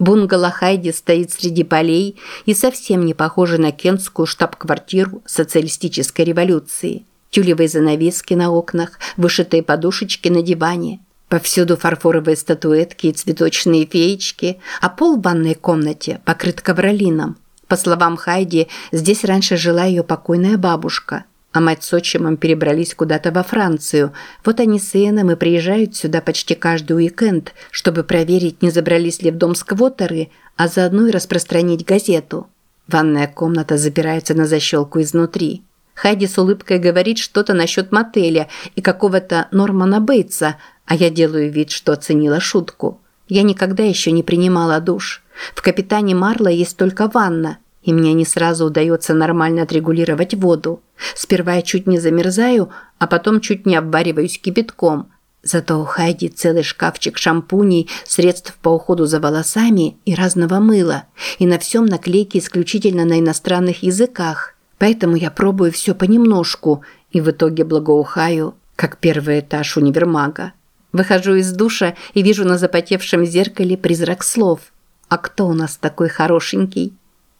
Бунгало Хайди стоит среди полей и совсем не похоже на кентскую штаб-квартиру социалистической революции. Тюлевые занавески на окнах, вышитые подушечки на диване. Повсюду фарфоровые статуэтки и цветочные феечки, а пол в ванной комнате покрыт ковролином. По словам Хайди, здесь раньше жила ее покойная бабушка – а мать с отчимом перебрались куда-то во Францию. Вот они с Иэном и приезжают сюда почти каждый уикенд, чтобы проверить, не забрались ли в дом сквотеры, а заодно и распространить газету. Ванная комната запирается на защелку изнутри. Хайди с улыбкой говорит что-то насчет мотеля и какого-то Нормана Бейтса, а я делаю вид, что оценила шутку. Я никогда еще не принимала душ. В «Капитане Марла» есть только ванна – и мне не сразу удается нормально отрегулировать воду. Сперва я чуть не замерзаю, а потом чуть не обвариваюсь кипятком. Зато у Хайди целый шкафчик шампуней, средств по уходу за волосами и разного мыла. И на всем наклейки исключительно на иностранных языках. Поэтому я пробую все понемножку и в итоге благоухаю, как первый этаж универмага. Выхожу из душа и вижу на запотевшем зеркале призрак слов. «А кто у нас такой хорошенький?»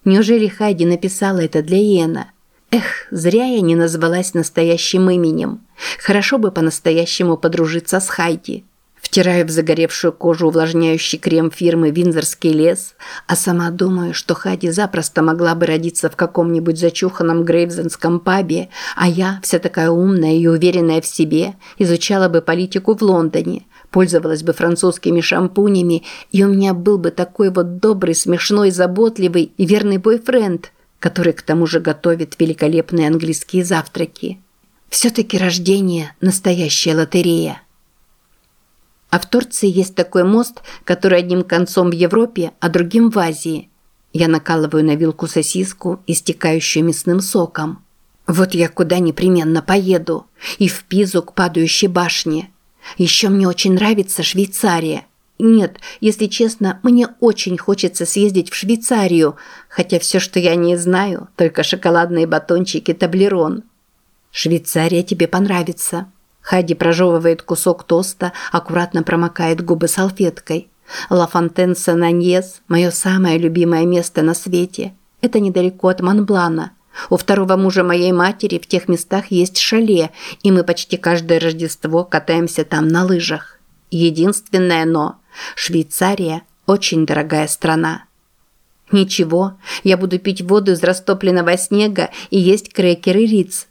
Неужели Хайди написала это для Иена? Эх, зря я не назвалась настоящим именем. Хорошо бы по-настоящему подружиться с Хайди. Втираю в загоревшую кожу увлажняющий крем фирмы «Винзорский лес», а сама думаю, что Хайди запросто могла бы родиться в каком-нибудь зачуханном грейвзенском пабе, а я, вся такая умная и уверенная в себе, изучала бы политику в Лондоне, пользовалась бы французскими шампунями, и у меня был бы такой вот добрый, смешной, заботливый и верный бойфренд, который к тому же готовит великолепные английские завтраки. Все-таки рождение – настоящая лотерея. А в Турции есть такой мост, который одним концом в Европе, а другим в Азии. Я накалываю на вилку сосиску, истекающую мясным соком. Вот я куда непременно поеду. И в Пизу к падающей башне – еще мне очень нравится Швейцария. Нет, если честно, мне очень хочется съездить в Швейцарию, хотя все, что я не знаю, только шоколадные батончики Таблерон. Швейцария тебе понравится. Хади прожевывает кусок тоста, аккуратно промокает губы салфеткой. Ла Фонтен Сен-Аньес – мое самое любимое место на свете. Это недалеко от Монблана – у второго мужа моей матери в тех местах есть шале, и мы почти каждое Рождество катаемся там на лыжах. Единственное «но» – Швейцария – очень дорогая страна. Ничего, я буду пить воду из растопленного снега и есть крекеры Риц.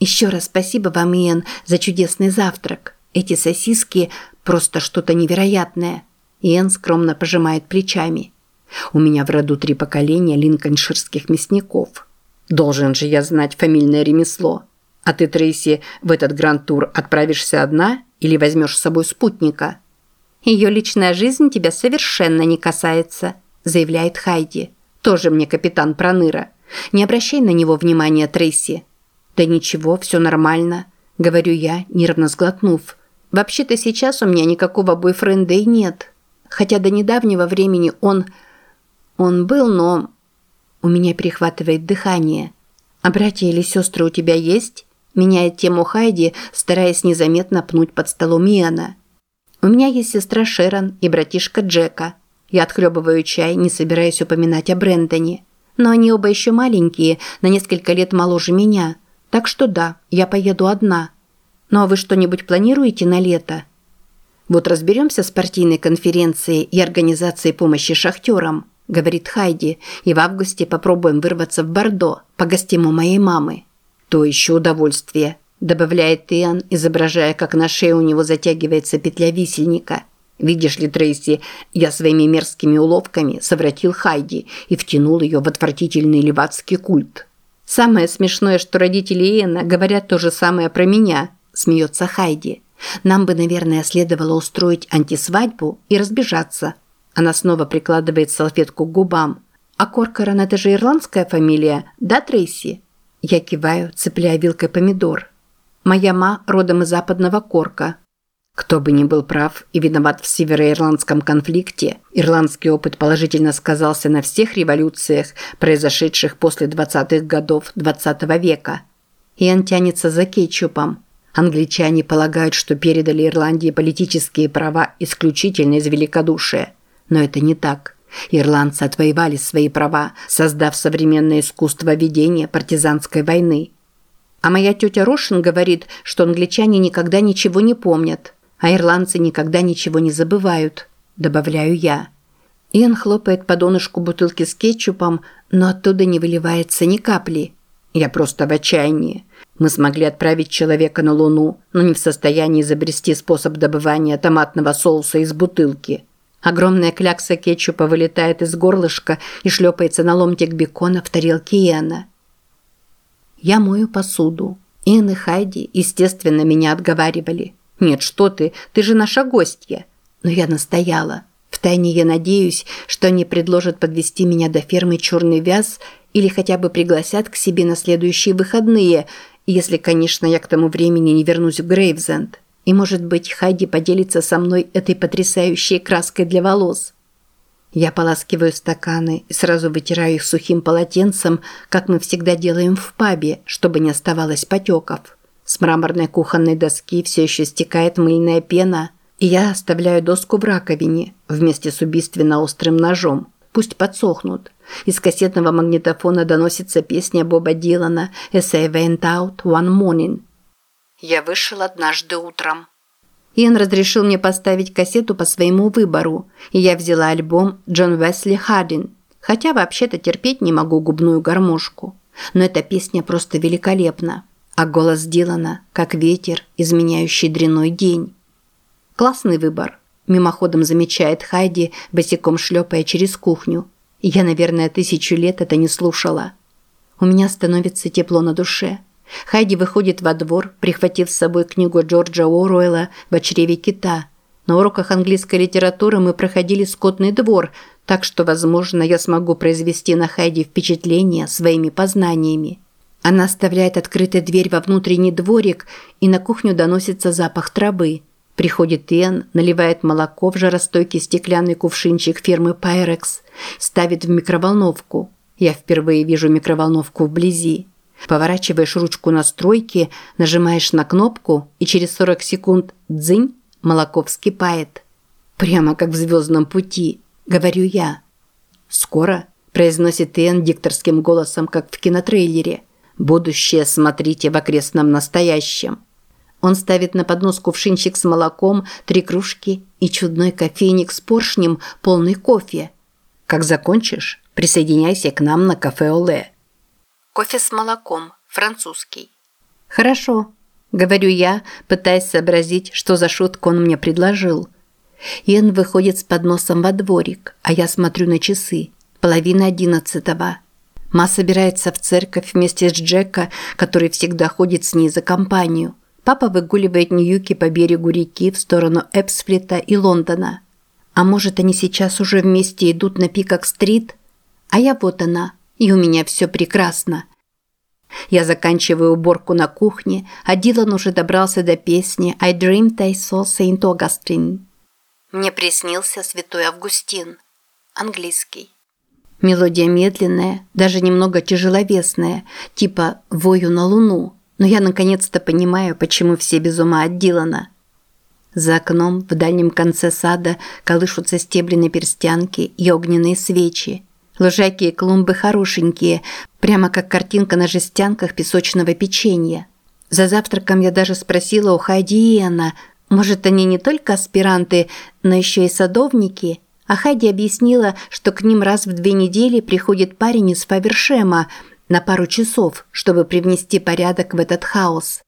Еще раз спасибо вам, Иэн, за чудесный завтрак. Эти сосиски – просто что-то невероятное. Иэн скромно пожимает плечами. У меня в роду три поколения линкольнширских мясников – Должен же я знать фамильное ремесло. А ты, Трейси, в этот гранд-тур отправишься одна или возьмешь с собой спутника? Ее личная жизнь тебя совершенно не касается, заявляет Хайди. Тоже мне капитан Проныра. Не обращай на него внимания, Трейси. Да ничего, все нормально, говорю я, нервно сглотнув. Вообще-то сейчас у меня никакого бойфренда и нет. Хотя до недавнего времени он... Он был, но у меня перехватывает дыхание. «А братья или сестры у тебя есть?» Меняет тему Хайди, стараясь незаметно пнуть под столом Иоанна. «У меня есть сестра Шерон и братишка Джека. Я отхлебываю чай, не собираясь упоминать о Брэндоне. Но они оба еще маленькие, на несколько лет моложе меня. Так что да, я поеду одна. Ну а вы что-нибудь планируете на лето?» Вот разберемся с партийной конференцией и организацией помощи шахтерам говорит Хайди, и в августе попробуем вырваться в Бордо, погостим у моей мамы. То еще удовольствие, добавляет Иоанн, изображая, как на шее у него затягивается петля висельника. Видишь ли, Трейси, я своими мерзкими уловками совратил Хайди и втянул ее в отвратительный левацкий культ. Самое смешное, что родители Иэна говорят то же самое про меня, смеется Хайди. Нам бы, наверное, следовало устроить антисвадьбу и разбежаться, она снова прикладывает салфетку к губам. «А Коркоран – это же ирландская фамилия, да, Трейси?» Я киваю, цепляя вилкой помидор. «Моя ма родом из западного Корка». Кто бы ни был прав и виноват в североирландском конфликте, ирландский опыт положительно сказался на всех революциях, произошедших после 20-х годов 20 -го века. Иэн тянется за кетчупом. Англичане полагают, что передали Ирландии политические права исключительно из великодушия – но это не так. Ирландцы отвоевали свои права, создав современное искусство ведения партизанской войны. А моя тетя Рошин говорит, что англичане никогда ничего не помнят, а ирландцы никогда ничего не забывают, добавляю я. Иэн хлопает по донышку бутылки с кетчупом, но оттуда не выливается ни капли. Я просто в отчаянии. Мы смогли отправить человека на Луну, но не в состоянии изобрести способ добывания томатного соуса из бутылки. Огромная клякса кетчупа вылетает из горлышка и шлепается на ломтик бекона в тарелке Иэна. Я мою посуду. Иэн и Хайди, естественно, меня отговаривали. «Нет, что ты, ты же наша гостья!» Но я настояла. Втайне я надеюсь, что они предложат подвести меня до фермы «Черный вяз» или хотя бы пригласят к себе на следующие выходные, если, конечно, я к тому времени не вернусь в Грейвзенд. И, может быть, Хайди поделится со мной этой потрясающей краской для волос. Я поласкиваю стаканы и сразу вытираю их сухим полотенцем, как мы всегда делаем в пабе, чтобы не оставалось потеков. С мраморной кухонной доски все еще стекает мыльная пена, и я оставляю доску в раковине вместе с убийственно острым ножом. Пусть подсохнут. Из кассетного магнитофона доносится песня Боба Дилана «As I went out one morning». Я вышел однажды утром. Иэн разрешил мне поставить кассету по своему выбору, и я взяла альбом Джон Весли Хардин, хотя вообще-то терпеть не могу губную гармошку. Но эта песня просто великолепна, а голос Дилана, как ветер, изменяющий дряной день. Классный выбор, мимоходом замечает Хайди, босиком шлепая через кухню. Я, наверное, тысячу лет это не слушала. У меня становится тепло на душе. Хайди выходит во двор, прихватив с собой книгу Джорджа Оруэлла «В чреве кита». На уроках английской литературы мы проходили скотный двор, так что, возможно, я смогу произвести на Хайди впечатление своими познаниями. Она оставляет открытой дверь во внутренний дворик, и на кухню доносится запах травы. Приходит Иэн, наливает молоко в жаростойкий стеклянный кувшинчик фирмы Pyrex, ставит в микроволновку. Я впервые вижу микроволновку вблизи. Поворачиваешь ручку настройки, нажимаешь на кнопку, и через 40 секунд дзынь, молоко вскипает. Прямо как в звездном пути, говорю я. Скоро, произносит Иэн дикторским голосом, как в кинотрейлере. Будущее смотрите в окрестном настоящем. Он ставит на поднос кувшинчик с молоком, три кружки и чудной кофейник с поршнем, полный кофе. Как закончишь, присоединяйся к нам на кафе Оле. Кофе с молоком, французский. Хорошо, говорю я, пытаясь сообразить, что за шутку он мне предложил. Иэн выходит с подносом во дворик, а я смотрю на часы. Половина одиннадцатого. Ма собирается в церковь вместе с Джека, который всегда ходит с ней за компанию. Папа выгуливает Ньюки по берегу реки в сторону Эпсфлита и Лондона. А может, они сейчас уже вместе идут на Пикак-стрит? А я вот она, и у меня все прекрасно. Я заканчиваю уборку на кухне, а Дилан уже добрался до песни «I dreamed I saw Saint Augustine». Мне приснился святой Августин. Английский. Мелодия медленная, даже немного тяжеловесная, типа «Вою на луну», но я наконец-то понимаю, почему все без ума от Дилана. За окном в дальнем конце сада колышутся стебли на перстянке и огненные свечи. Лужайки и клумбы хорошенькие, прямо как картинка на жестянках песочного печенья. За завтраком я даже спросила у Хайди и Энна, может, они не только аспиранты, но еще и садовники? А Хайди объяснила, что к ним раз в две недели приходит парень из Фавершема на пару часов, чтобы привнести порядок в этот хаос.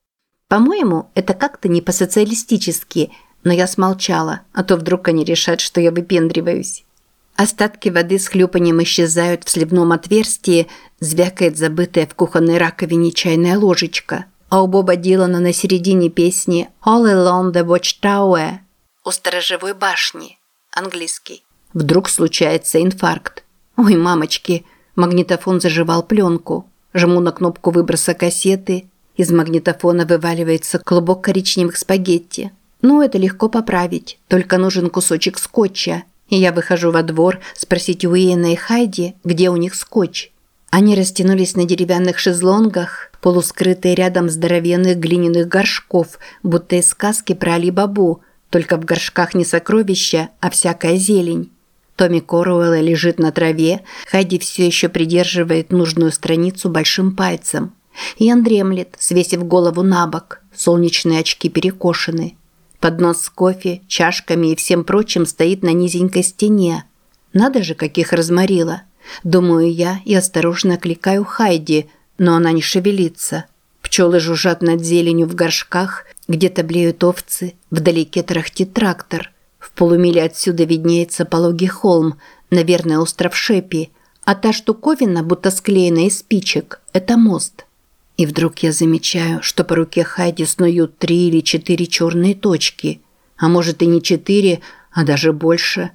По-моему, это как-то не по-социалистически, но я смолчала, а то вдруг они решат, что я выпендриваюсь. Остатки воды с хлюпанием исчезают в сливном отверстии, звякает забытая в кухонной раковине чайная ложечка. А у Боба Дилана на середине песни «All along the watchtower» у сторожевой башни, английский. Вдруг случается инфаркт. Ой, мамочки, магнитофон заживал пленку. Жму на кнопку выброса кассеты. Из магнитофона вываливается клубок коричневых спагетти. Ну, это легко поправить, только нужен кусочек скотча – и я выхожу во двор спросить у и Хайди, где у них скотч. Они растянулись на деревянных шезлонгах, полускрытые рядом здоровенных глиняных горшков, будто из сказки про Али-Бабу, только в горшках не сокровища, а всякая зелень. Томми Коруэлла лежит на траве, Хайди все еще придерживает нужную страницу большим пальцем. Иэн дремлет, свесив голову на бок, солнечные очки перекошены. Поднос с кофе, чашками и всем прочим стоит на низенькой стене. Надо же, каких разморила. Думаю я и осторожно окликаю Хайди, но она не шевелится. Пчелы жужжат над зеленью в горшках, где-то блеют овцы, вдалеке трахтит трактор. В полумиле отсюда виднеется пологий холм, наверное, остров Шепи, а та штуковина, будто склеена из спичек, это мост. И вдруг я замечаю, что по руке Хайди снуют три или четыре черные точки, а может и не четыре, а даже больше.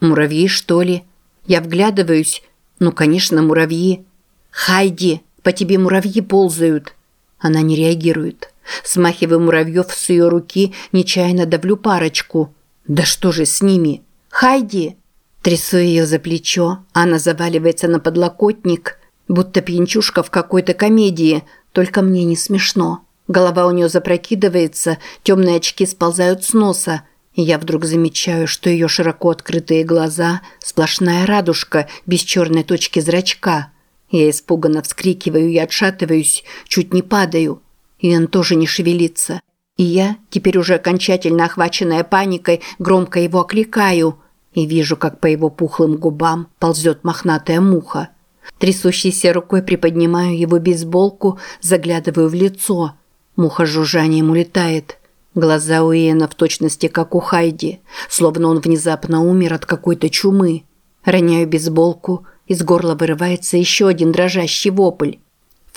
Муравьи, что ли? Я вглядываюсь. Ну, конечно, муравьи. «Хайди, по тебе муравьи ползают!» Она не реагирует. Смахиваю муравьев с ее руки, нечаянно давлю парочку – да что же с ними? Хайди! Трясу ее за плечо, она заваливается на подлокотник, будто пьянчушка в какой-то комедии, только мне не смешно. Голова у нее запрокидывается, темные очки сползают с носа, и я вдруг замечаю, что ее широко открытые глаза – сплошная радужка без черной точки зрачка. Я испуганно вскрикиваю и отшатываюсь, чуть не падаю. И он тоже не шевелится. И я, теперь уже окончательно охваченная паникой, громко его окликаю и вижу, как по его пухлым губам ползет мохнатая муха. Трясущейся рукой приподнимаю его бейсболку, заглядываю в лицо. Муха жужжанием улетает. Глаза у Иэна в точности как у Хайди, словно он внезапно умер от какой-то чумы. Роняю бейсболку, из горла вырывается еще один дрожащий вопль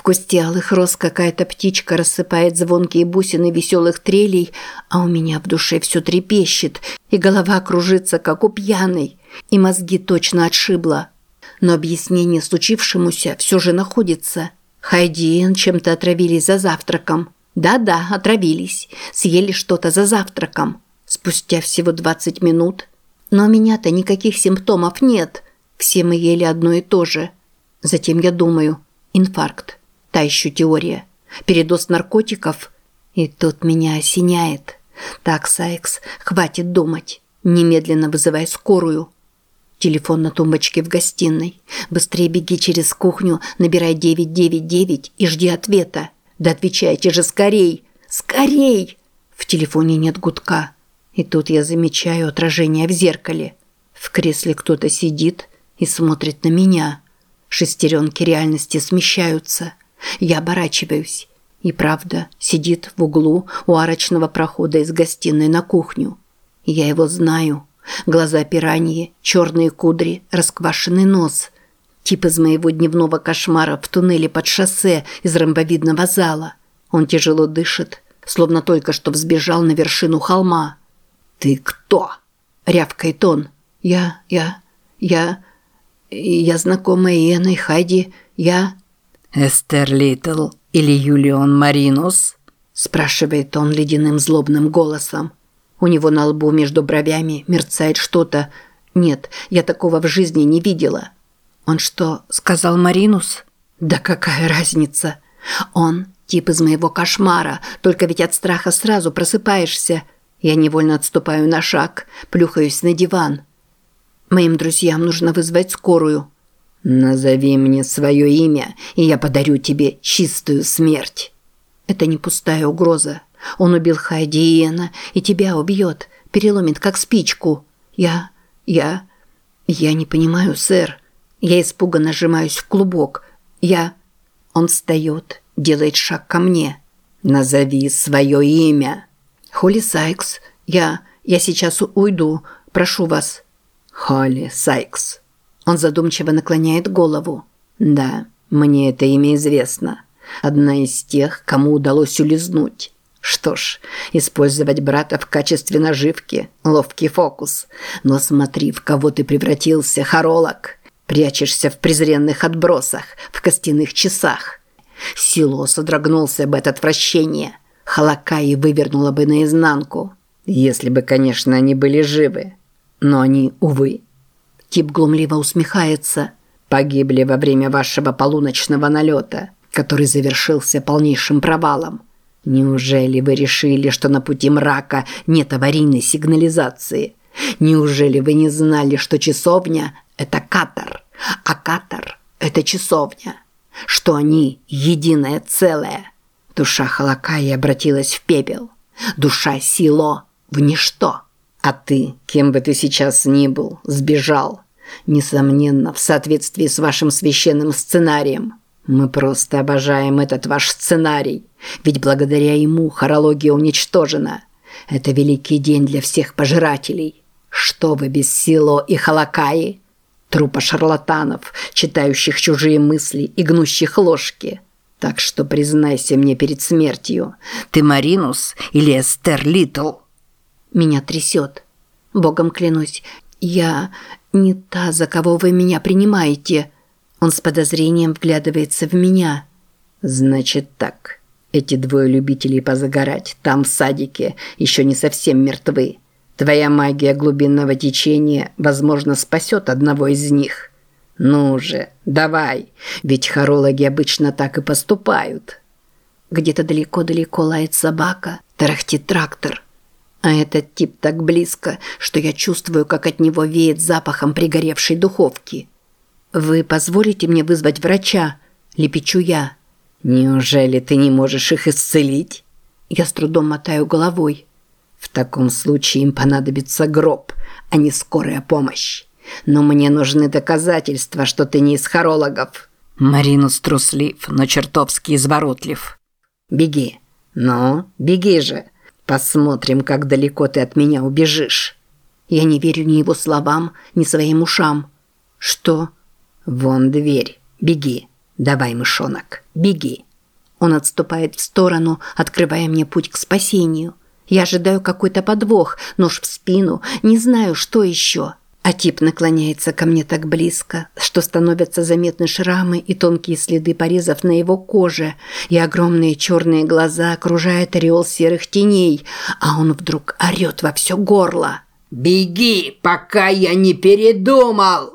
кусте алых роз какая-то птичка рассыпает звонкие бусины веселых трелей, а у меня в душе все трепещет, и голова кружится, как у пьяной, и мозги точно отшибло. Но объяснение случившемуся все же находится. Хайди и Энн чем-то отравились за завтраком. Да-да, отравились. Съели что-то за завтраком. Спустя всего 20 минут. Но у меня-то никаких симптомов нет. Все мы ели одно и то же. Затем я думаю, инфаркт. Та еще теория. Передоз наркотиков. И тут меня осеняет. Так, Сайкс, хватит думать. Немедленно вызывай скорую. Телефон на тумбочке в гостиной. Быстрее беги через кухню, набирай 999 и жди ответа. Да отвечайте же скорей! Скорей! В телефоне нет гудка. И тут я замечаю отражение в зеркале. В кресле кто-то сидит и смотрит на меня. Шестеренки реальности смещаются – я оборачиваюсь. И правда, сидит в углу у арочного прохода из гостиной на кухню. Я его знаю. Глаза пираньи, черные кудри, расквашенный нос. Тип из моего дневного кошмара в туннеле под шоссе из ромбовидного зала. Он тяжело дышит, словно только что взбежал на вершину холма. «Ты кто?» – рявкает он. «Я, я, я, я знакомая Иэна и Хайди, я...» «Эстер Литл или Юлион Маринус?» спрашивает он ледяным злобным голосом. У него на лбу между бровями мерцает что-то. Нет, я такого в жизни не видела. Он что, сказал Маринус? Да какая разница? Он тип из моего кошмара, только ведь от страха сразу просыпаешься. Я невольно отступаю на шаг, плюхаюсь на диван. Моим друзьям нужно вызвать скорую. «Назови мне свое имя, и я подарю тебе чистую смерть». Это не пустая угроза. Он убил Хайди и Эна, и тебя убьет, переломит как спичку. Я... я... я не понимаю, сэр. Я испуганно сжимаюсь в клубок. Я... Он встает, делает шаг ко мне. «Назови свое имя». «Холли Сайкс. Я... я сейчас уйду. Прошу вас». «Холли Сайкс». Он задумчиво наклоняет голову. «Да, мне это имя известно. Одна из тех, кому удалось улизнуть. Что ж, использовать брата в качестве наживки – ловкий фокус. Но смотри, в кого ты превратился, хоролог. Прячешься в презренных отбросах, в костяных часах. Сило содрогнулся бы от отвращения. Халакаи вывернула бы наизнанку. Если бы, конечно, они были живы. Но они, увы, Тип глумливо усмехается. «Погибли во время вашего полуночного налета, который завершился полнейшим провалом. Неужели вы решили, что на пути мрака нет аварийной сигнализации? Неужели вы не знали, что часовня – это катар, а катар – это часовня? Что они – единое целое? Душа Халакаи обратилась в пепел. Душа Сило – в ничто. А ты, кем бы ты сейчас ни был, сбежал. Несомненно, в соответствии с вашим священным сценарием. Мы просто обожаем этот ваш сценарий, ведь благодаря ему хорология уничтожена. Это великий день для всех пожирателей. Что вы без Сило и Халакаи? Трупа шарлатанов, читающих чужие мысли и гнущих ложки. Так что признайся мне перед смертью, ты Маринус или Эстер Литл? Меня трясет. Богом клянусь, я не та, за кого вы меня принимаете. Он с подозрением вглядывается в меня. Значит так. Эти двое любителей позагорать там в садике еще не совсем мертвы. Твоя магия глубинного течения, возможно, спасет одного из них. Ну же, давай, ведь хорологи обычно так и поступают. Где-то далеко-далеко лает собака, тарахтит трактор. А этот тип так близко, что я чувствую, как от него веет запахом пригоревшей духовки. «Вы позволите мне вызвать врача?» – лепечу я. «Неужели ты не можешь их исцелить?» Я с трудом мотаю головой. «В таком случае им понадобится гроб, а не скорая помощь. Но мне нужны доказательства, что ты не из хорологов». Маринус труслив, но чертовски изворотлив. «Беги. Ну, беги же. Посмотрим, как далеко ты от меня убежишь». Я не верю ни его словам, ни своим ушам. «Что?» «Вон дверь. Беги». «Давай, мышонок, беги». Он отступает в сторону, открывая мне путь к спасению. Я ожидаю какой-то подвох, нож в спину, не знаю, что еще. А тип наклоняется ко мне так близко, что становятся заметны шрамы и тонкие следы порезов на его коже, и огромные черные глаза окружают ореол серых теней, а он вдруг орет во все горло. «Беги, пока я не передумал!»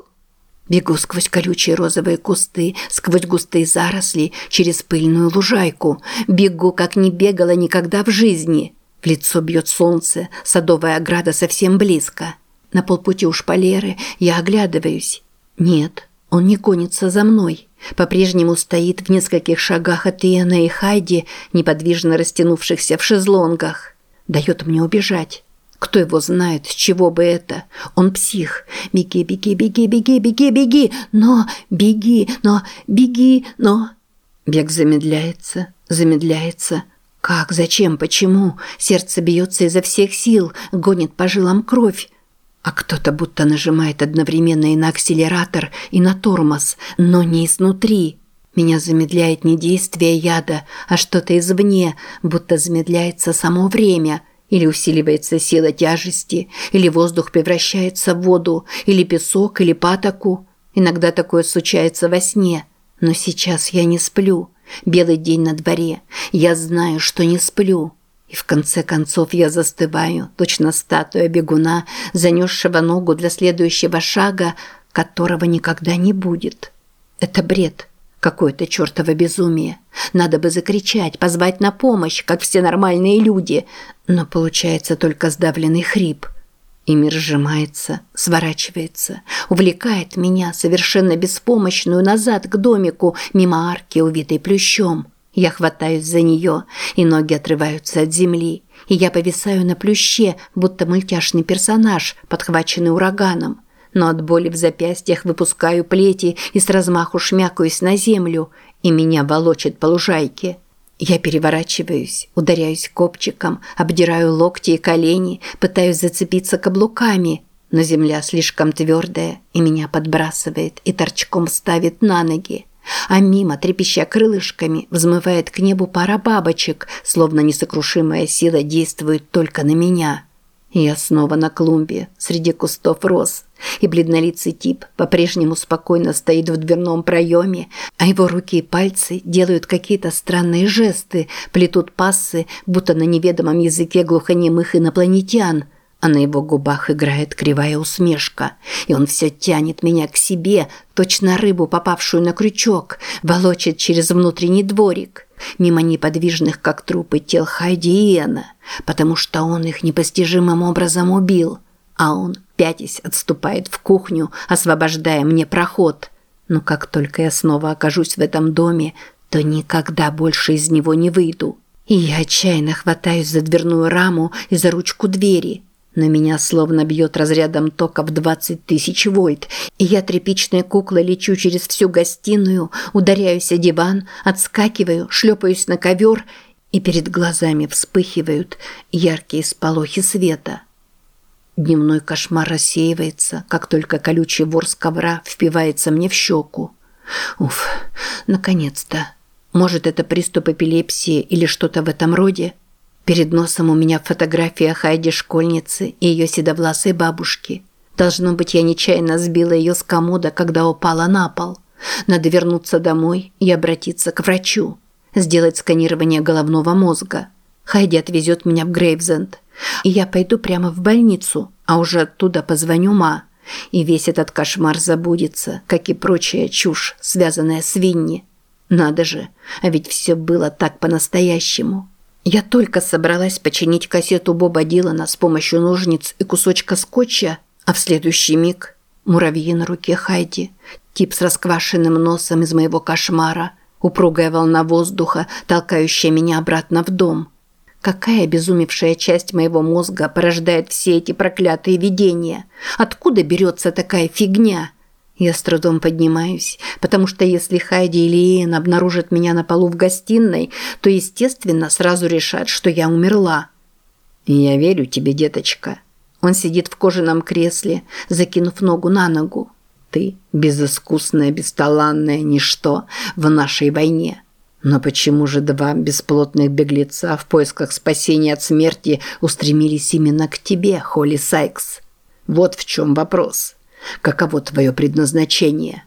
Бегу сквозь колючие розовые кусты, сквозь густые заросли, через пыльную лужайку. Бегу, как не бегала никогда в жизни. В лицо бьет солнце, садовая ограда совсем близко. На полпути у шпалеры я оглядываюсь. Нет, он не гонится за мной. По-прежнему стоит в нескольких шагах от Иэна и Хайди, неподвижно растянувшихся в шезлонгах. Дает мне убежать. Кто его знает, с чего бы это? Он псих. Беги, беги, беги, беги, беги, беги. Но, беги, но, беги, но... Бег замедляется, замедляется. Как, зачем, почему? Сердце бьется изо всех сил, гонит по жилам кровь. А кто-то будто нажимает одновременно и на акселератор, и на тормоз, но не изнутри. Меня замедляет не действие яда, а что-то извне, будто замедляется само время – или усиливается сила тяжести, или воздух превращается в воду, или песок, или патоку. Иногда такое случается во сне. Но сейчас я не сплю. Белый день на дворе. Я знаю, что не сплю. И в конце концов я застываю, точно статуя бегуна, занесшего ногу для следующего шага, которого никогда не будет. Это бред. Какое-то чертово безумие. Надо бы закричать, позвать на помощь, как все нормальные люди. Но получается только сдавленный хрип. И мир сжимается, сворачивается, увлекает меня, совершенно беспомощную, назад к домику, мимо арки, увитой плющом. Я хватаюсь за нее, и ноги отрываются от земли. И я повисаю на плюще, будто мультяшный персонаж, подхваченный ураганом но от боли в запястьях выпускаю плети и с размаху шмякаюсь на землю, и меня волочит по лужайке. Я переворачиваюсь, ударяюсь копчиком, обдираю локти и колени, пытаюсь зацепиться каблуками, но земля слишком твердая и меня подбрасывает и торчком ставит на ноги. А мимо, трепеща крылышками, взмывает к небу пара бабочек, словно несокрушимая сила действует только на меня. Я снова на клумбе, среди кустов роз, и бледнолицый тип по-прежнему спокойно стоит в дверном проеме, а его руки и пальцы делают какие-то странные жесты, плетут пассы, будто на неведомом языке глухонемых инопланетян – а на его губах играет кривая усмешка, и он все тянет меня к себе, точно рыбу, попавшую на крючок, волочит через внутренний дворик, мимо неподвижных, как трупы тел Хайди и Эна, потому что он их непостижимым образом убил. а он, пятясь, отступает в кухню, освобождая мне проход. Но как только я снова окажусь в этом доме, то никогда больше из него не выйду. И я отчаянно хватаюсь за дверную раму и за ручку двери. На меня словно бьет разрядом тока в 20 тысяч вольт, и я тряпичной куклой лечу через всю гостиную, ударяюсь о диван, отскакиваю, шлепаюсь на ковер, и перед глазами вспыхивают яркие сполохи света. Дневной кошмар рассеивается, как только колючий ворс ковра впивается мне в щеку. Уф, наконец-то. Может, это приступ эпилепсии или что-то в этом роде? Перед носом у меня фотография Хайди школьницы и ее седовласой бабушки. Должно быть, я нечаянно сбила ее с комода, когда упала на пол. Надо вернуться домой и обратиться к врачу. Сделать сканирование головного мозга. Хайди отвезет меня в Грейвзенд. И я пойду прямо в больницу, а уже оттуда позвоню Ма. И весь этот кошмар забудется, как и прочая чушь, связанная с Винни. Надо же, а ведь все было так по-настоящему. Я только собралась починить кассету Боба Дилана с помощью ножниц и кусочка скотча, а в следующий миг муравьи на руке Хайди, тип с расквашенным носом из моего кошмара, упругая волна воздуха, толкающая меня обратно в дом. Какая обезумевшая часть моего мозга порождает все эти проклятые видения? Откуда берется такая фигня?» Я с трудом поднимаюсь, потому что если Хайди или Иэн обнаружат меня на полу в гостиной, то, естественно, сразу решат, что я умерла. «Я верю тебе, деточка». Он сидит в кожаном кресле, закинув ногу на ногу. «Ты безыскусная, бесталанная ничто в нашей войне». Но почему же два бесплотных беглеца в поисках спасения от смерти устремились именно к тебе, Холли Сайкс? Вот в чем вопрос. Каково твое предназначение?»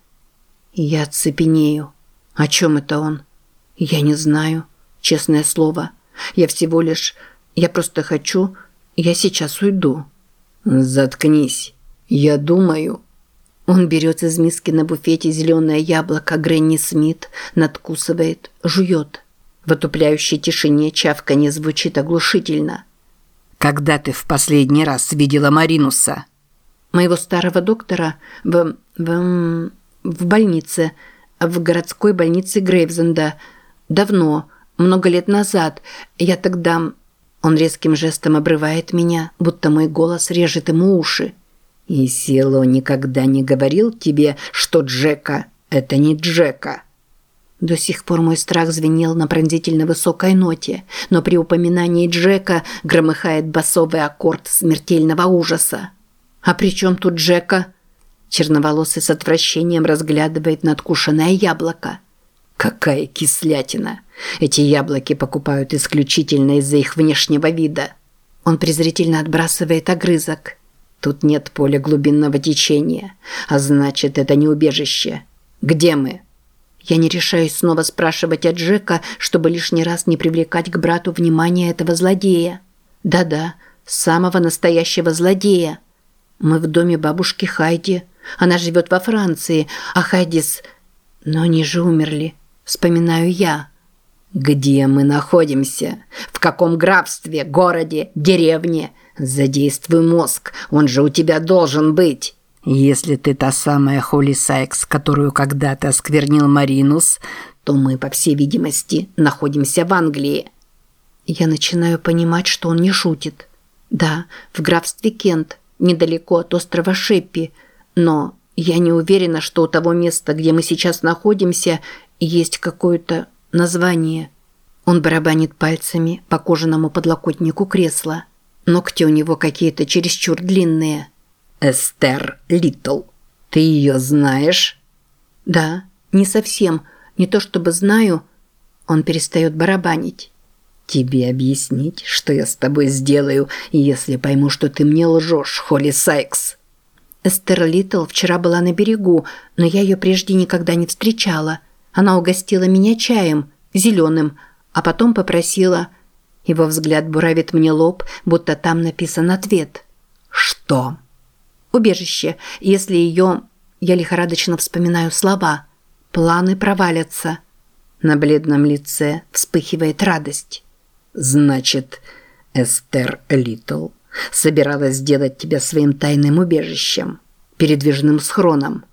Я цепенею. О чем это он? Я не знаю. Честное слово. Я всего лишь... Я просто хочу... Я сейчас уйду. Заткнись. Я думаю... Он берет из миски на буфете зеленое яблоко Гренни Смит, надкусывает, жует. В отупляющей тишине чавка не звучит оглушительно. «Когда ты в последний раз видела Маринуса?» Моего старого доктора в... в... в больнице, в городской больнице Грейвзенда. Давно, много лет назад. Я тогда... Он резким жестом обрывает меня, будто мой голос режет ему уши. «И Сило никогда не говорил тебе, что Джека – это не Джека?» До сих пор мой страх звенел на пронзительно высокой ноте, но при упоминании Джека громыхает басовый аккорд смертельного ужаса. «А при чем тут Джека?» Черноволосый с отвращением разглядывает надкушенное яблоко. «Какая кислятина! Эти яблоки покупают исключительно из-за их внешнего вида». Он презрительно отбрасывает огрызок. Тут нет поля глубинного течения, а значит, это не убежище. Где мы? Я не решаюсь снова спрашивать от Джека, чтобы лишний раз не привлекать к брату внимание этого злодея. Да-да, самого настоящего злодея. Мы в доме бабушки Хайди. Она живет во Франции, а Хайдис... Но они же умерли. Вспоминаю я. Где мы находимся? В каком графстве, городе, деревне? Задействуй мозг, он же у тебя должен быть. Если ты та самая Холли Сайкс, которую когда-то осквернил Маринус, то мы, по всей видимости, находимся в Англии. Я начинаю понимать, что он не шутит. Да, в графстве Кент – недалеко от острова Шеппи, но я не уверена, что у того места, где мы сейчас находимся, есть какое-то название. Он барабанит пальцами по кожаному подлокотнику кресла. Ногти у него какие-то чересчур длинные. Эстер Литл. Ты ее знаешь? Да, не совсем. Не то чтобы знаю. Он перестает барабанить. Тебе объяснить, что я с тобой сделаю, если пойму, что ты мне лжешь, Холли Сайкс?» Эстер Литл вчера была на берегу, но я ее прежде никогда не встречала. Она угостила меня чаем, зеленым, а потом попросила... Его взгляд буравит мне лоб, будто там написан ответ. «Что?» «Убежище. Если ее...» Я лихорадочно вспоминаю слова. «Планы провалятся». На бледном лице вспыхивает радость. Значит, Эстер Литл Собиралась сделать тебя своим тайным убежищем, передвижным схроном.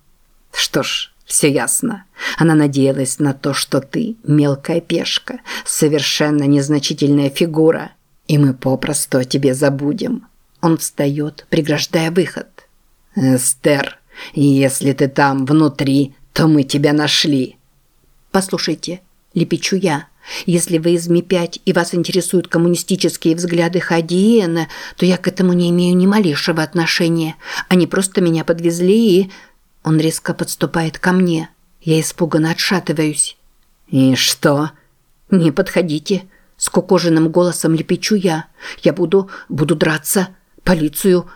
Что ж, все ясно. Она надеялась на то, что ты мелкая пешка, совершенно незначительная фигура, и мы попросту о тебе забудем. Он встает, преграждая выход. Эстер, если ты там внутри, то мы тебя нашли. Послушайте, лепечу я. Если вы из Ми-5 и вас интересуют коммунистические взгляды Хадиена, то я к этому не имею ни малейшего отношения. Они просто меня подвезли и... Он резко подступает ко мне. Я испуганно отшатываюсь. «И что?» «Не подходите!» С кукоженным голосом лепечу я. «Я буду... буду драться. Полицию...»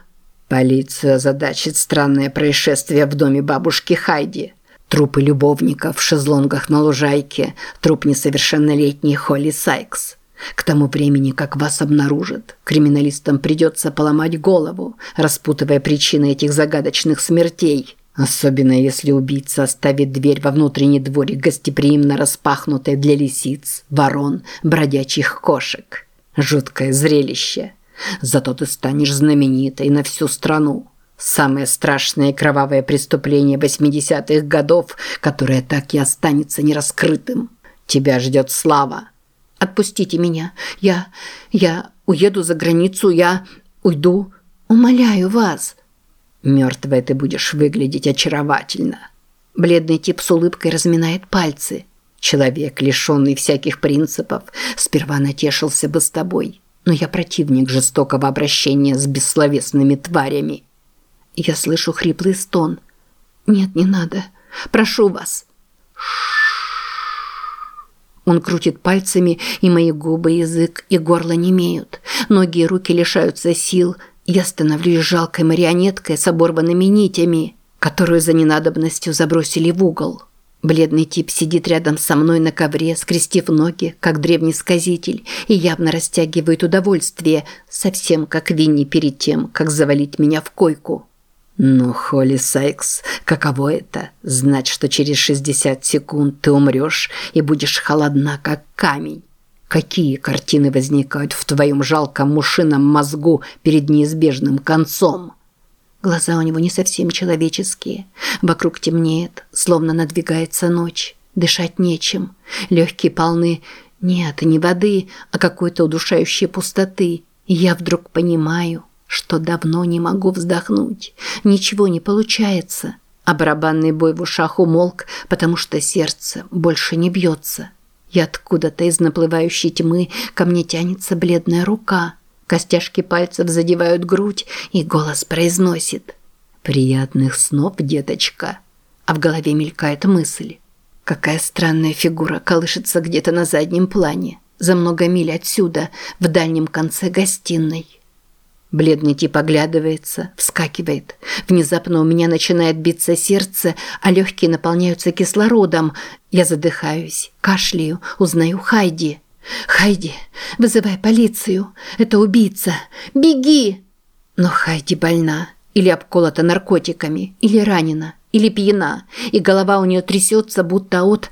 Полицию озадачит странное происшествие в доме бабушки Хайди. Трупы любовников в шезлонгах на лужайке, труп несовершеннолетней Холли Сайкс. К тому времени, как вас обнаружат, криминалистам придется поломать голову, распутывая причины этих загадочных смертей. Особенно если убийца оставит дверь во внутренний дворик гостеприимно распахнутой для лисиц, ворон, бродячих кошек. Жуткое зрелище. Зато ты станешь знаменитой на всю страну. Самое страшное и кровавое преступление 80-х годов, которое так и останется нераскрытым. Тебя ждет слава. Отпустите меня. Я... я уеду за границу, я уйду. Умоляю вас. Мертвая ты будешь выглядеть очаровательно. Бледный тип с улыбкой разминает пальцы. Человек, лишенный всяких принципов, сперва натешился бы с тобой. Но я противник жестокого обращения с бессловесными тварями. Я слышу хриплый стон. Нет, не надо. Прошу вас. Он крутит пальцами, и мои губы, язык и горло немеют. Ноги и руки лишаются сил – я становлюсь жалкой марионеткой с оборванными нитями, которую за ненадобностью забросили в угол. Бледный тип сидит рядом со мной на ковре, скрестив ноги, как древний сказитель, и явно растягивает удовольствие, совсем как Винни перед тем, как завалить меня в койку. «Ну, Холли Сайкс, каково это? Знать, что через 60 секунд ты умрешь и будешь холодна, как камень». Какие картины возникают в твоем жалком мушином мозгу перед неизбежным концом? Глаза у него не совсем человеческие. Вокруг темнеет, словно надвигается ночь. Дышать нечем. Легкие полны... Нет, не воды, а какой-то удушающей пустоты. И я вдруг понимаю, что давно не могу вздохнуть. Ничего не получается. А барабанный бой в ушах умолк, потому что сердце больше не бьется. И откуда-то из наплывающей тьмы ко мне тянется бледная рука. Костяшки пальцев задевают грудь, и голос произносит «Приятных снов, деточка!» А в голове мелькает мысль. Какая странная фигура колышется где-то на заднем плане, за много миль отсюда, в дальнем конце гостиной. Бледный тип оглядывается, вскакивает. Внезапно у меня начинает биться сердце, а легкие наполняются кислородом. Я задыхаюсь, кашляю, узнаю Хайди. «Хайди, вызывай полицию! Это убийца! Беги!» Но Хайди больна, или обколота наркотиками, или ранена, или пьяна, и голова у нее трясется, будто от...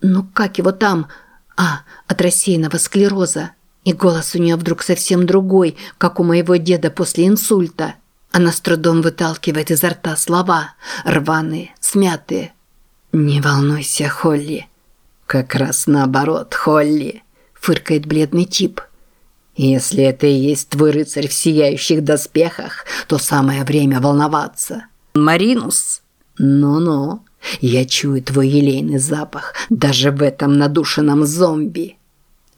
Ну как его там? А, от рассеянного склероза. И голос у нее вдруг совсем другой, как у моего деда после инсульта. Она с трудом выталкивает изо рта слова, рваные, смятые. «Не волнуйся, Холли». «Как раз наоборот, Холли», – фыркает бледный тип. «Если это и есть твой рыцарь в сияющих доспехах, то самое время волноваться». «Маринус?» «Ну-ну, я чую твой елейный запах даже в этом надушенном зомби»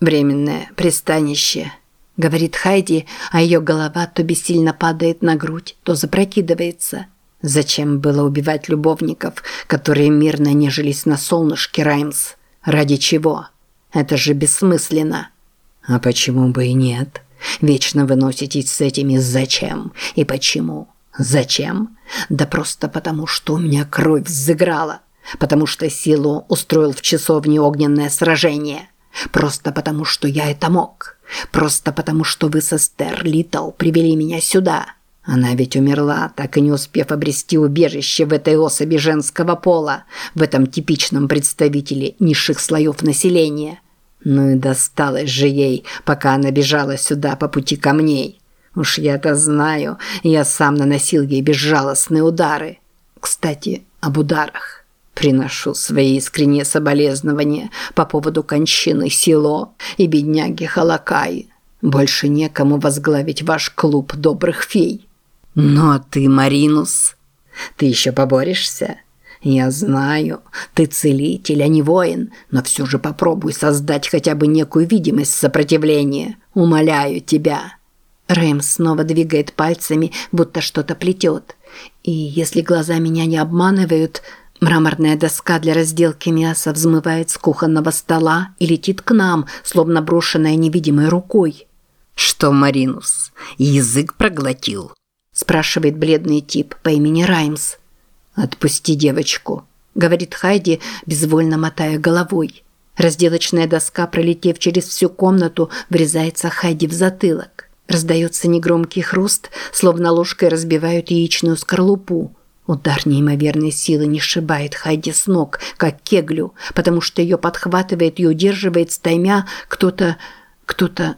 временное пристанище», – говорит Хайди, а ее голова то бессильно падает на грудь, то запрокидывается. Зачем было убивать любовников, которые мирно нежились на солнышке Раймс? Ради чего? Это же бессмысленно. А почему бы и нет? Вечно вы носитесь с этими «зачем» и «почему». Зачем? Да просто потому, что у меня кровь взыграла. Потому что силу устроил в часовне огненное сражение. Просто потому, что я это мог. Просто потому, что вы со Стер Литл привели меня сюда. Она ведь умерла, так и не успев обрести убежище в этой особи женского пола, в этом типичном представителе низших слоев населения. Ну и досталось же ей, пока она бежала сюда по пути камней. Уж я-то знаю, я сам наносил ей безжалостные удары. Кстати, об ударах. Приношу свои искренние соболезнования по поводу кончины Сило и бедняги Халакаи. Больше некому возглавить ваш клуб добрых фей. Ну а ты, Маринус, ты еще поборешься? Я знаю, ты целитель, а не воин, но все же попробуй создать хотя бы некую видимость сопротивления. Умоляю тебя. Рэм снова двигает пальцами, будто что-то плетет. И если глаза меня не обманывают, мраморная доска для разделки мяса взмывает с кухонного стола и летит к нам, словно брошенная невидимой рукой. «Что, Маринус, язык проглотил?» – спрашивает бледный тип по имени Раймс. «Отпусти девочку», – говорит Хайди, безвольно мотая головой. Разделочная доска, пролетев через всю комнату, врезается Хайди в затылок. Раздается негромкий хруст, словно ложкой разбивают яичную скорлупу. Удар неимоверной силы не сшибает Хайди с ног, как кеглю, потому что ее подхватывает и удерживает стаймя кто-то... кто-то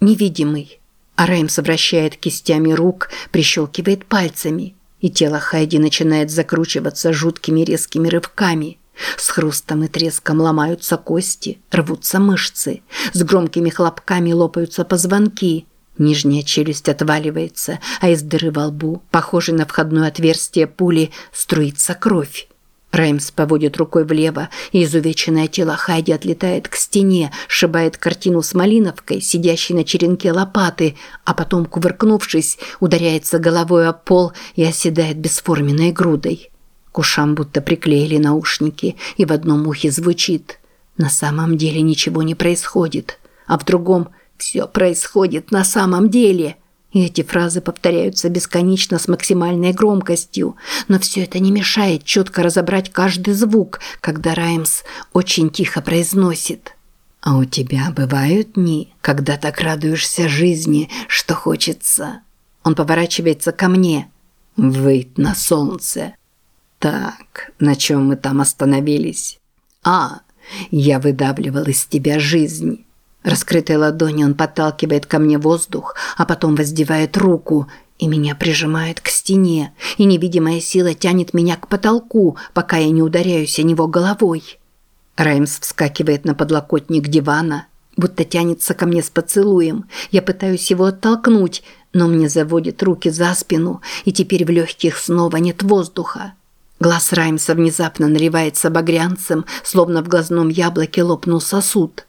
невидимый. А Раймс вращает кистями рук, прищелкивает пальцами, и тело Хайди начинает закручиваться жуткими резкими рывками. С хрустом и треском ломаются кости, рвутся мышцы, с громкими хлопками лопаются позвонки. Нижняя челюсть отваливается, а из дыры во лбу, похожей на входное отверстие пули, струится кровь. Раймс поводит рукой влево, и изувеченное тело Хайди отлетает к стене, шибает картину с Малиновкой, сидящей на черенке лопаты, а потом, кувыркнувшись, ударяется головой о пол и оседает бесформенной грудой. К ушам будто приклеили наушники, и в одном ухе звучит «На самом деле ничего не происходит», а в другом «Все происходит на самом деле». И эти фразы повторяются бесконечно с максимальной громкостью, но все это не мешает четко разобрать каждый звук, когда Раймс очень тихо произносит. «А у тебя бывают дни, когда так радуешься жизни, что хочется...» Он поворачивается ко мне. «Выйдь на солнце». «Так, на чем мы там остановились?» «А, я выдавливал из тебя жизнь». Раскрытой ладонью он подталкивает ко мне воздух, а потом воздевает руку и меня прижимает к стене, и невидимая сила тянет меня к потолку, пока я не ударяюсь о него головой. Раймс вскакивает на подлокотник дивана, будто тянется ко мне с поцелуем. Я пытаюсь его оттолкнуть, но мне заводит руки за спину, и теперь в легких снова нет воздуха. Глаз Раймса внезапно наливается багрянцем, словно в глазном яблоке лопнул сосуд.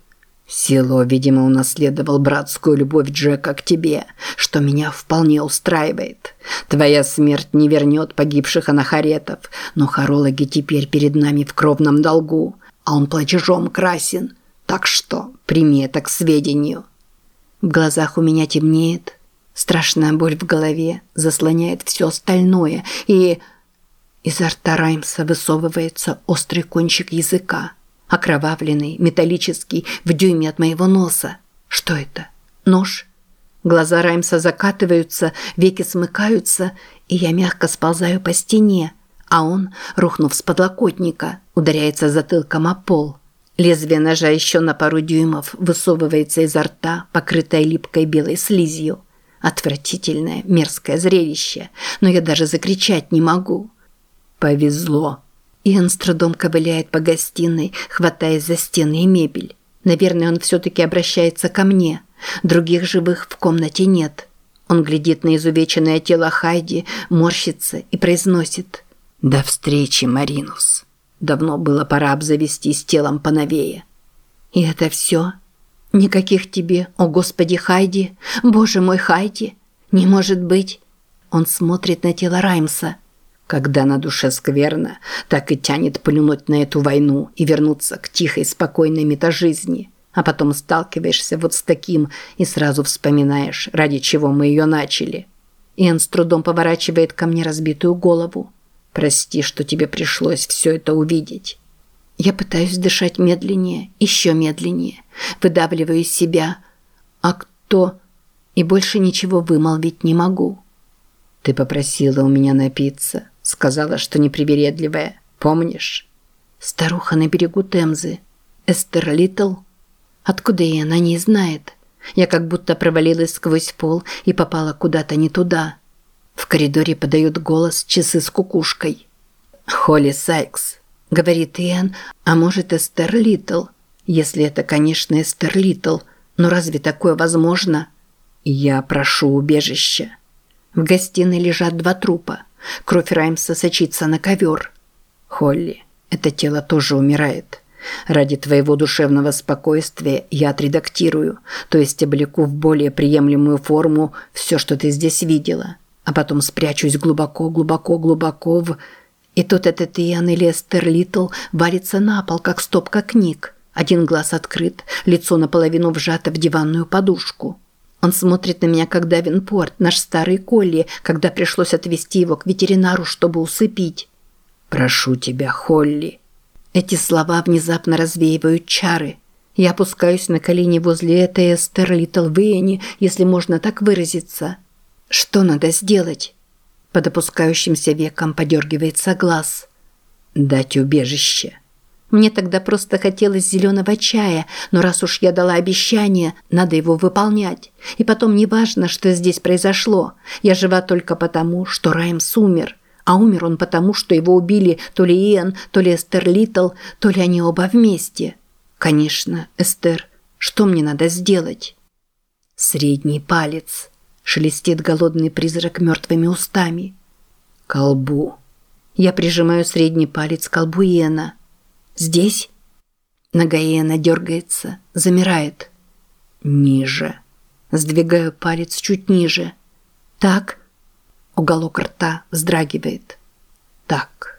Сило, видимо, унаследовал братскую любовь Джека к тебе, что меня вполне устраивает. Твоя смерть не вернет погибших анахаретов, но хорологи теперь перед нами в кровном долгу, а он платежом красен. Так что прими это к сведению. В глазах у меня темнеет, страшная боль в голове заслоняет все остальное, и изо рта Раймса высовывается острый кончик языка окровавленный, металлический, в дюйме от моего носа. Что это? Нож? Глаза Раймса закатываются, веки смыкаются, и я мягко сползаю по стене, а он, рухнув с подлокотника, ударяется затылком о пол. Лезвие ножа еще на пару дюймов высовывается изо рта, покрытое липкой белой слизью. Отвратительное, мерзкое зрелище, но я даже закричать не могу. Повезло. Иэн с трудом ковыляет по гостиной, хватаясь за стены и мебель. Наверное, он все-таки обращается ко мне. Других живых в комнате нет. Он глядит на изувеченное тело Хайди, морщится и произносит «До встречи, Маринус». Давно было пора обзавестись телом поновее. И это все? Никаких тебе, о господи Хайди, боже мой Хайди, не может быть. Он смотрит на тело Раймса – когда на душе скверно, так и тянет плюнуть на эту войну и вернуться к тихой, спокойной метажизни. А потом сталкиваешься вот с таким и сразу вспоминаешь, ради чего мы ее начали. Иэн с трудом поворачивает ко мне разбитую голову. «Прости, что тебе пришлось все это увидеть». Я пытаюсь дышать медленнее, еще медленнее. Выдавливаю из себя. «А кто?» И больше ничего вымолвить не могу. «Ты попросила у меня напиться». Сказала, что непривередливая. Помнишь? Старуха на берегу Темзы. Эстер Литл. Откуда и она не знает? Я как будто провалилась сквозь пол и попала куда-то не туда. В коридоре подают голос часы с кукушкой. «Холли Сайкс», — говорит Иэн, «а может Эстер Литл?» Если это, конечно, Эстер Литл, но разве такое возможно? Я прошу убежища. В гостиной лежат два трупа. Кровь Раймса сочится на ковер. Холли, это тело тоже умирает. Ради твоего душевного спокойствия я отредактирую, то есть облеку в более приемлемую форму все, что ты здесь видела, а потом спрячусь глубоко-глубоко-глубоко в... И тут этот Иоанн или Эстер Литл валится на пол, как стопка книг. Один глаз открыт, лицо наполовину вжато в диванную подушку. Он смотрит на меня, как Давинпорт, наш старый Колли, когда пришлось отвезти его к ветеринару, чтобы усыпить. «Прошу тебя, Холли». Эти слова внезапно развеивают чары. Я опускаюсь на колени возле этой Эстер Литл Вейни, если можно так выразиться. Что надо сделать? Под опускающимся веком подергивается глаз. Дать убежище. Мне тогда просто хотелось зеленого чая, но раз уж я дала обещание, надо его выполнять. И потом не важно, что здесь произошло. Я жива только потому, что Раймс умер. А умер он потому, что его убили то ли Иэн, то ли Эстер Литл, то ли они оба вместе. Конечно, Эстер, что мне надо сделать? Средний палец. Шелестит голодный призрак мертвыми устами. Колбу. Я прижимаю средний палец к колбу Иэна. Здесь? Нога Иэна дергается, замирает. Ниже. Сдвигаю палец чуть ниже. Так. Уголок рта вздрагивает. Так.